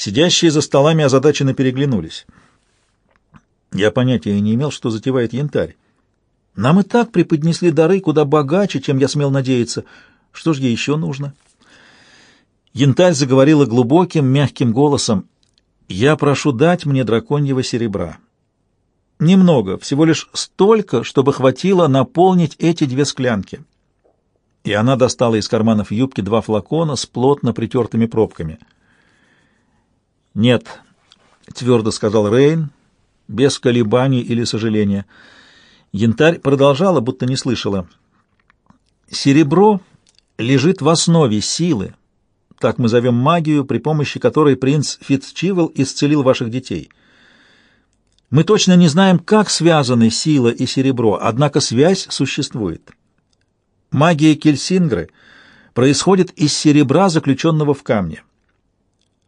Сидящие за столами озадаченно переглянулись. Я понятия не имел, что затевает янтарь. Нам и так преподнесли дары куда богаче, чем я смел надеяться. Что же ей еще нужно? Янтарь заговорила глубоким, мягким голосом. «Я прошу дать мне драконьего серебра. Немного, всего лишь столько, чтобы хватило наполнить эти две склянки». И она достала из карманов юбки два флакона с плотно притертыми пробками. «Нет», — твердо сказал Рейн, без колебаний или сожаления. Янтарь продолжала, будто не слышала. «Серебро лежит в основе силы, так мы зовем магию, при помощи которой принц Фитцчивел исцелил ваших детей. Мы точно не знаем, как связаны сила и серебро, однако связь существует. Магия Кельсингры происходит из серебра, заключенного в камне.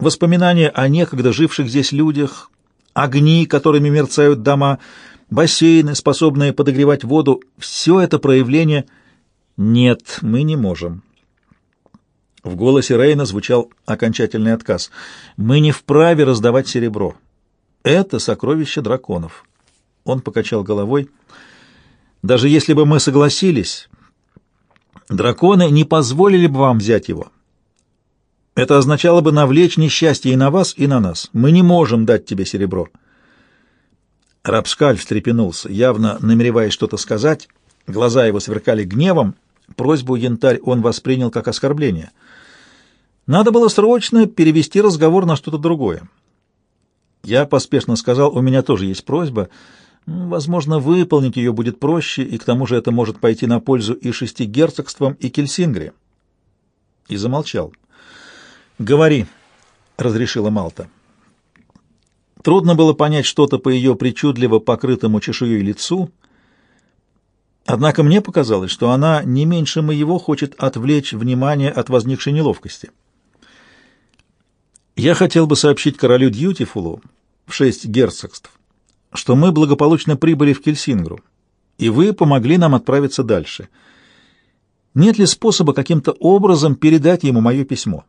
Воспоминания о некогда живших здесь людях, огни, которыми мерцают дома, бассейны, способные подогревать воду — все это проявление «нет, мы не можем». В голосе Рейна звучал окончательный отказ. «Мы не вправе раздавать серебро. Это сокровище драконов». Он покачал головой. «Даже если бы мы согласились, драконы не позволили бы вам взять его. Это означало бы навлечь несчастье и на вас, и на нас. Мы не можем дать тебе серебро». Рабскаль встрепенулся, явно намереваясь что-то сказать. Глаза его сверкали гневом. Просьбу янтарь он воспринял как оскорбление — надо было срочно перевести разговор на что-то другое. Я поспешно сказал, у меня тоже есть просьба. Возможно, выполнить ее будет проще, и к тому же это может пойти на пользу и шести герцогствам, и Кельсингре. И замолчал. «Говори», — разрешила Малта. Трудно было понять что-то по ее причудливо покрытому чешуей лицу, однако мне показалось, что она не меньше моего хочет отвлечь внимание от возникшей неловкости. Я хотел бы сообщить королю Дьютифулу в шесть герцогств, что мы благополучно прибыли в Кельсингру, и вы помогли нам отправиться дальше. Нет ли способа каким-то образом передать ему мое письмо?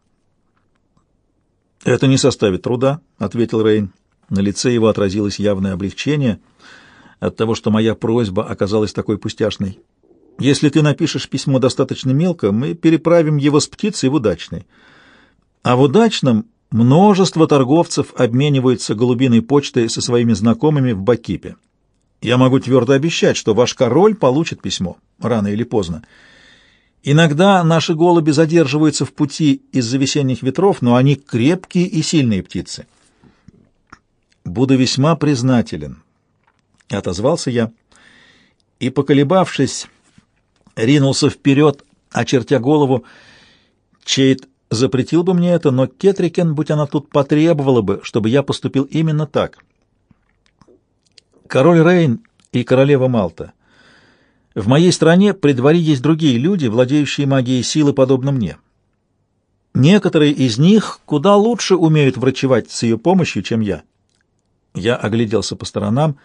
«Это не составит труда», — ответил Рейн. На лице его отразилось явное облегчение от того, что моя просьба оказалась такой пустяшной. «Если ты напишешь письмо достаточно мелко, мы переправим его с птицей в удачный. А в удачном Множество торговцев обмениваются голубиной почтой со своими знакомыми в Бакипе. Я могу твердо обещать, что ваш король получит письмо, рано или поздно. Иногда наши голуби задерживаются в пути из-за весенних ветров, но они крепкие и сильные птицы. Буду весьма признателен, — отозвался я, и, поколебавшись, ринулся вперед, очертя голову. Чейд запретил бы мне это, но Кетрикен, будь она тут, потребовала бы, чтобы я поступил именно так. Король Рейн и королева Малта. В моей стране при дворе есть другие люди, владеющие магией силы, подобно мне. Некоторые из них куда лучше умеют врачевать с ее помощью, чем я. Я огляделся по сторонам.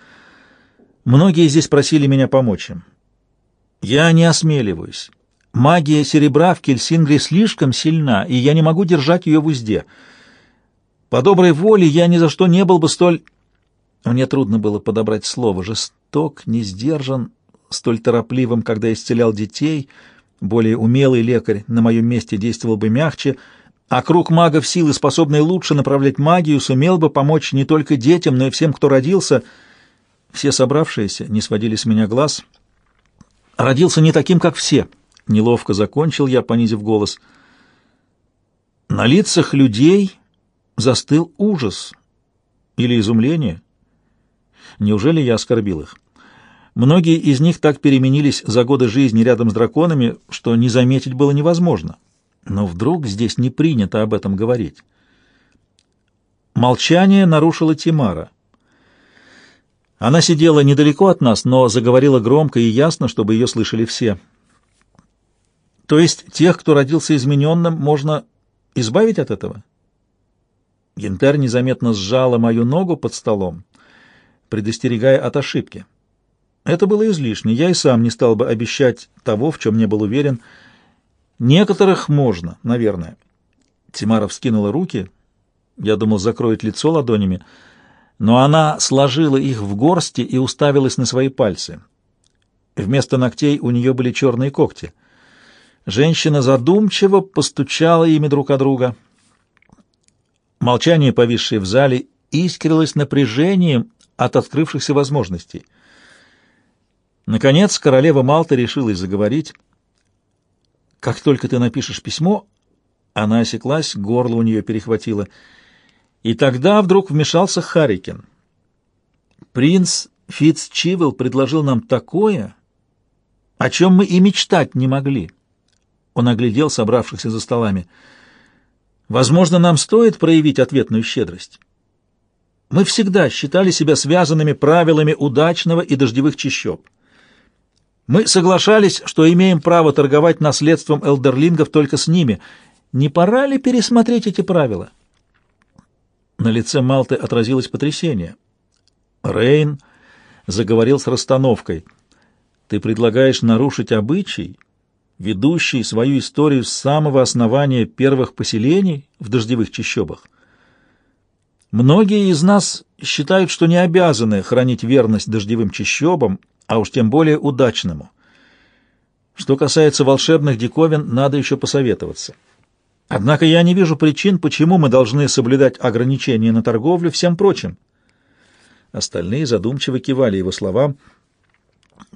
Многие здесь просили меня помочь им. Я не осмеливаюсь. Магия серебра в Кельсингре слишком сильна, и я не могу держать ее в узде. По доброй воле я ни за что не был бы столь... Мне трудно было подобрать слово. Жесток, не сдержан, столь торопливым, когда исцелял детей. Более умелый лекарь на моем месте действовал бы мягче, а круг магов силы, способный лучше направлять магию, сумел бы помочь не только детям, но и всем, кто родился. Все собравшиеся не сводили с меня глаз. Родился не таким, как все. Неловко закончил я, понизив голос. На лицах людей застыл ужас или изумление. Неужели я оскорбил их? Многие из них так переменились за годы жизни рядом с драконами, что не заметить было невозможно. Но вдруг здесь не принято об этом говорить. Молчание нарушила Тимара. Она сидела недалеко от нас, но заговорила громко и ясно, чтобы ее слышали все. То есть тех, кто родился измененным, можно избавить от этого? Янтарь незаметно сжала мою ногу под столом, предостерегая от ошибки. Это было излишне. Я и сам не стал бы обещать того, в чем не был уверен. Некоторых можно, наверное. Тимара вскинула руки. Я думал, закроет лицо ладонями, но она сложила их в горсти и уставилась на свои пальцы. Вместо ногтей у нее были черные когти. Женщина задумчиво постучала ими друг о друга. Молчание, повисшее в зале, искрилось напряжением от открывшихся возможностей. Наконец королева Малта решилась заговорить. «Как только ты напишешь письмо...» Она осеклась, горло у нее перехватило. И тогда вдруг вмешался Харрикен. «Принц Фитцчивелл предложил нам такое, о чем мы и мечтать не могли». Он оглядел собравшихся за столами. «Возможно, нам стоит проявить ответную щедрость». Мы всегда считали себя связанными правилами удачного и дождевых чащоб. Мы соглашались, что имеем право торговать наследством элдерлингов только с ними. Не пора ли пересмотреть эти правила? На лице Малты отразилось потрясение. Рейн заговорил с расстановкой. «Ты предлагаешь нарушить обычай, ведущий свою историю с самого основания первых поселений в дождевых чащобах?» Многие из нас считают, что не обязаны хранить верность дождевым чащобам, а уж тем более удачному. Что касается волшебных диковин, надо еще посоветоваться. Однако я не вижу причин, почему мы должны соблюдать ограничения на торговлю всем прочим. Остальные задумчиво кивали его словам.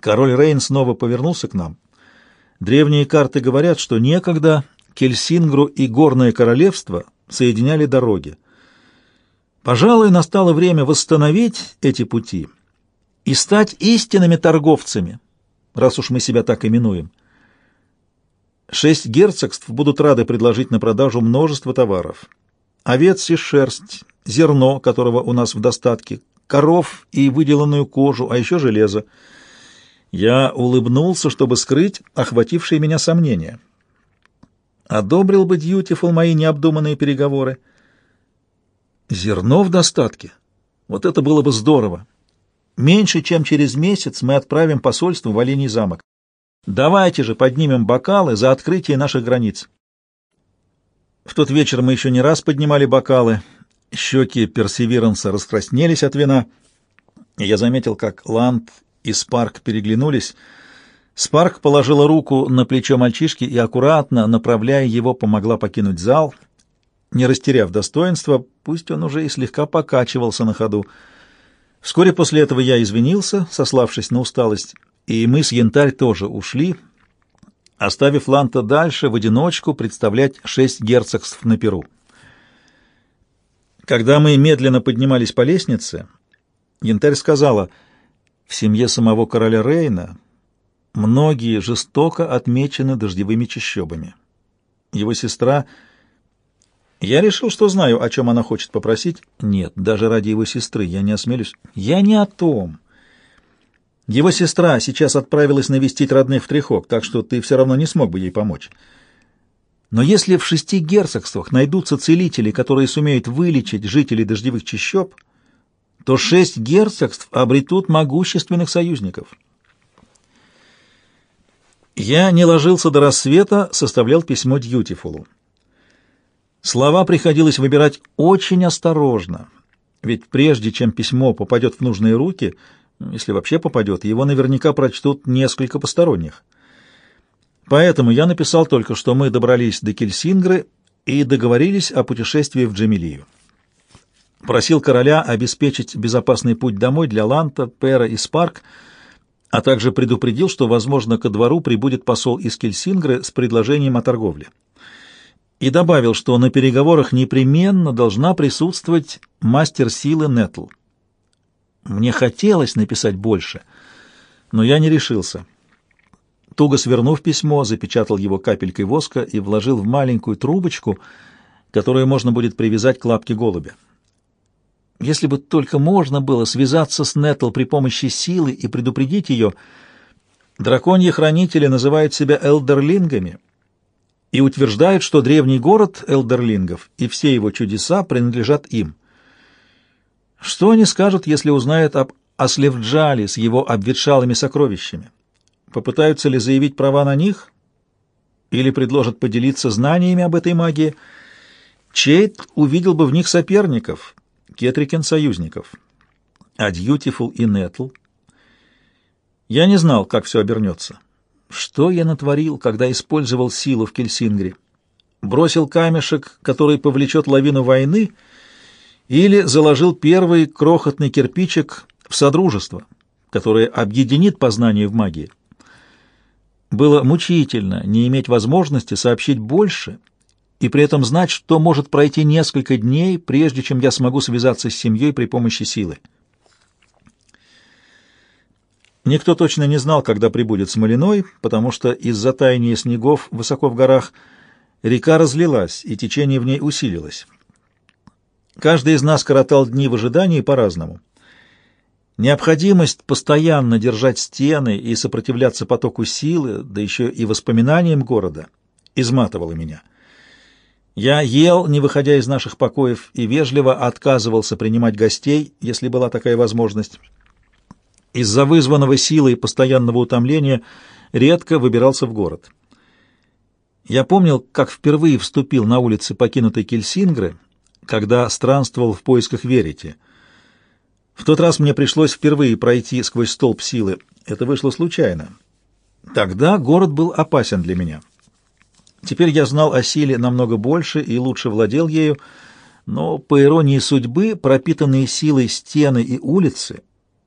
Король Рейн снова повернулся к нам. Древние карты говорят, что некогда Кельсингру и Горное Королевство соединяли дороги. Пожалуй, настало время восстановить эти пути и стать истинными торговцами, раз уж мы себя так именуем. Шесть герцогств будут рады предложить на продажу множество товаров. Овец и шерсть, зерно, которого у нас в достатке, коров и выделанную кожу, а еще железо. Я улыбнулся, чтобы скрыть охватившие меня сомнения. Одобрил бы Дьютифул мои необдуманные переговоры. Зерно в достатке. Вот это было бы здорово. Меньше чем через месяц мы отправим посольство в Олений замок. Давайте же поднимем бокалы за открытие наших границ. В тот вечер мы еще не раз поднимали бокалы. Щеки Персеверанса раскраснелись от вина. Я заметил, как Ланд и Спарк переглянулись. Спарк положила руку на плечо мальчишки и аккуратно, направляя его, помогла покинуть зал — не растеряв достоинства, пусть он уже и слегка покачивался на ходу. Вскоре после этого я извинился, сославшись на усталость, и мы с Янтарь тоже ушли, оставив Ланта дальше в одиночку представлять шесть герцогств на Перу. Когда мы медленно поднимались по лестнице, Янтарь сказала, «В семье самого короля Рейна многие жестоко отмечены дождевыми чащобами. Его сестра — я решил, что знаю, о чем она хочет попросить. Нет, даже ради его сестры я не осмелюсь. Я не о том. Его сестра сейчас отправилась навестить родных в Трехок, так что ты все равно не смог бы ей помочь. Но если в шести герцогствах найдутся целители, которые сумеют вылечить жителей дождевых чащоб, то шесть герцогств обретут могущественных союзников. Я не ложился до рассвета, составлял письмо Дьютифулу. Слова приходилось выбирать очень осторожно, ведь прежде чем письмо попадет в нужные руки, если вообще попадет, его наверняка прочтут несколько посторонних. Поэтому я написал только, что мы добрались до Кельсингры и договорились о путешествии в Джамилию. Просил короля обеспечить безопасный путь домой для Ланта, Пера и Спарк, а также предупредил, что, возможно, ко двору прибудет посол из Кельсингры с предложением о торговле и добавил, что на переговорах непременно должна присутствовать мастер силы Нетл. Мне хотелось написать больше, но я не решился. Туго свернув письмо, запечатал его капелькой воска и вложил в маленькую трубочку, которую можно будет привязать к лапке голубя. Если бы только можно было связаться с Нетл при помощи силы и предупредить ее, драконьи хранители называют себя элдерлингами — и утверждают, что древний город элдерлингов и все его чудеса принадлежат им. Что они скажут, если узнают об Аслевджале с его обветшалыми сокровищами? Попытаются ли заявить права на них? Или предложат поделиться знаниями об этой магии? Чейт увидел бы в них соперников, Кетрикен — союзников, а Дьютифул и Нетл. Я не знал, как все обернется. Что я натворил, когда использовал силу в Кельсингре? Бросил камешек, который повлечет лавину войны, или заложил первый крохотный кирпичик в Содружество, которое объединит познание в магии? Было мучительно не иметь возможности сообщить больше и при этом знать, что может пройти несколько дней, прежде чем я смогу связаться с семьей при помощи силы. Никто точно не знал, когда прибудет Смолиной, потому что из-за таяния снегов высоко в горах река разлилась, и течение в ней усилилось. Каждый из нас коротал дни в ожидании по-разному. Необходимость постоянно держать стены и сопротивляться потоку силы, да еще и воспоминаниям города, изматывала меня. Я ел, не выходя из наших покоев, и вежливо отказывался принимать гостей, если была такая возможность. Из-за вызванного силой постоянного утомления редко выбирался в город. Я помнил, как впервые вступил на улицы покинутой Кельсингры, когда странствовал в поисках Верити — в тот раз мне пришлось впервые пройти сквозь столб силы. Это вышло случайно. Тогда город был опасен для меня. Теперь я знал о силе намного больше и лучше владел ею, но, по иронии судьбы, пропитанные силой стены и улицы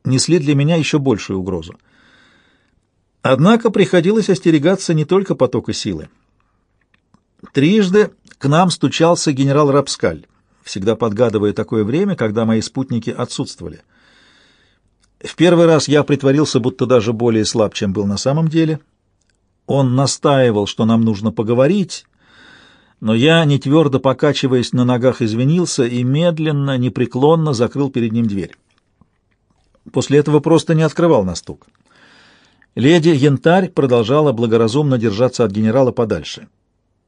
несли для меня еще большую угрозу. Однако приходилось остерегаться не только потока силы. Трижды к нам стучался генерал Рапскаль всегда подгадывая такое время, когда мои спутники отсутствовали. В первый раз я притворился, будто даже более слаб, чем был на самом деле. Он настаивал, что нам нужно поговорить, но я, не твердо покачиваясь на ногах, извинился и медленно, непреклонно закрыл перед ним дверь. После этого просто не открывал на стук. Леди Янтарь продолжала благоразумно держаться от генерала подальше.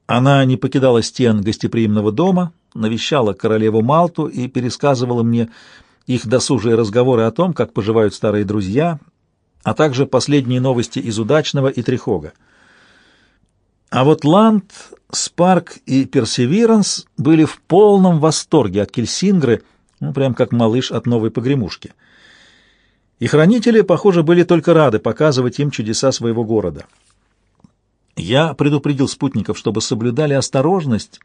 Она не покидала стен гостеприимного дома, навещала королеву Малту и пересказывала мне их досужие разговоры о том, как поживают старые друзья, а также последние новости из Удачного и Трихога. А вот Ланд, Спарк и Персевиранс были в полном восторге от Кельсингры, ну, прям как малыш от новой погремушки. И хранители, похоже, были только рады показывать им чудеса своего города. Я предупредил спутников, чтобы соблюдали осторожность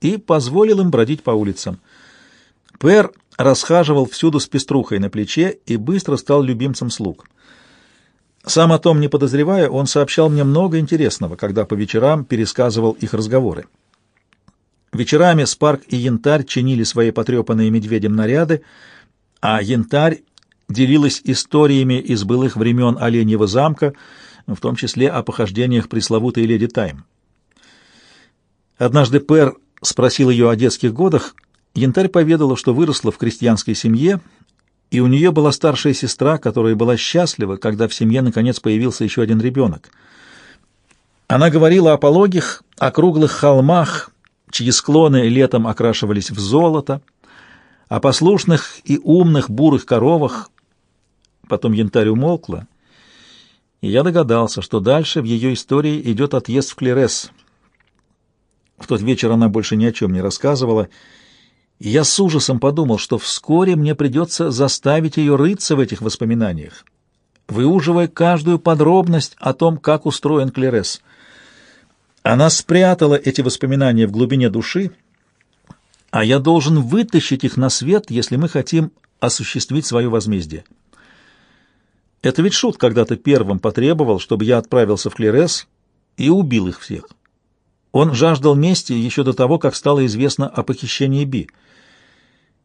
и позволил им бродить по улицам. Пэр расхаживал всюду с пеструхой на плече и быстро стал любимцем слуг. Сам о том не подозревая, он сообщал мне много интересного, когда по вечерам пересказывал их разговоры. Вечерами Спарк и Янтарь чинили свои потрепанные медведем наряды, а Янтарь делилась историями из былых времен Оленьего замка, в том числе о похождениях пресловутой леди Тайм. Однажды Пэр спросил ее о детских годах, Янтарь поведала, что выросла в крестьянской семье, и у нее была старшая сестра, которая была счастлива, когда в семье наконец появился еще один ребенок. Она говорила о пологих, о круглых холмах, чьи склоны летом окрашивались в золото, о послушных и умных бурых коровах. Потом янтарь умолкла, и я догадался, что дальше в ее истории идет отъезд в Клерес — в тот вечер она больше ни о чем не рассказывала, и я с ужасом подумал, что вскоре мне придется заставить ее рыться в этих воспоминаниях, выуживая каждую подробность о том, как устроен Клерес. Она спрятала эти воспоминания в глубине души, а я должен вытащить их на свет, если мы хотим осуществить свое возмездие. Это ведь Шут когда-то первым потребовал, чтобы я отправился в Клерес и убил их всех. Он жаждал мести еще до того, как стало известно о похищении Би.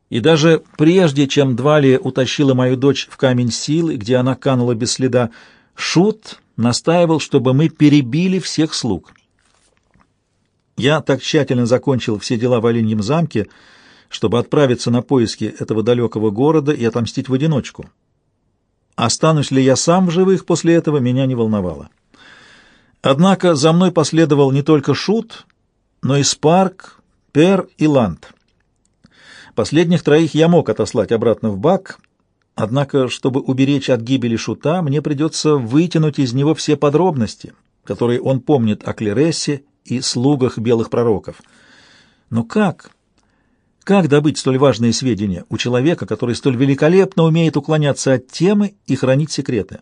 И даже прежде, чем Двали утащила мою дочь в камень силы, где она канула без следа, Шут настаивал, чтобы мы перебили всех слуг. Я так тщательно закончил все дела в Оленьем замке, чтобы отправиться на поиски этого далекого города и отомстить в одиночку. Останусь ли я сам в живых после этого, меня не волновало. Однако за мной последовал не только Шут, но и Спарк, Пер и Ланд. Последних троих я мог отослать обратно в бак, однако, чтобы уберечь от гибели Шута, мне придется вытянуть из него все подробности, которые он помнит о Клерессе и слугах белых пророков. Но как? Как добыть столь важные сведения у человека, который столь великолепно умеет уклоняться от темы и хранить секреты?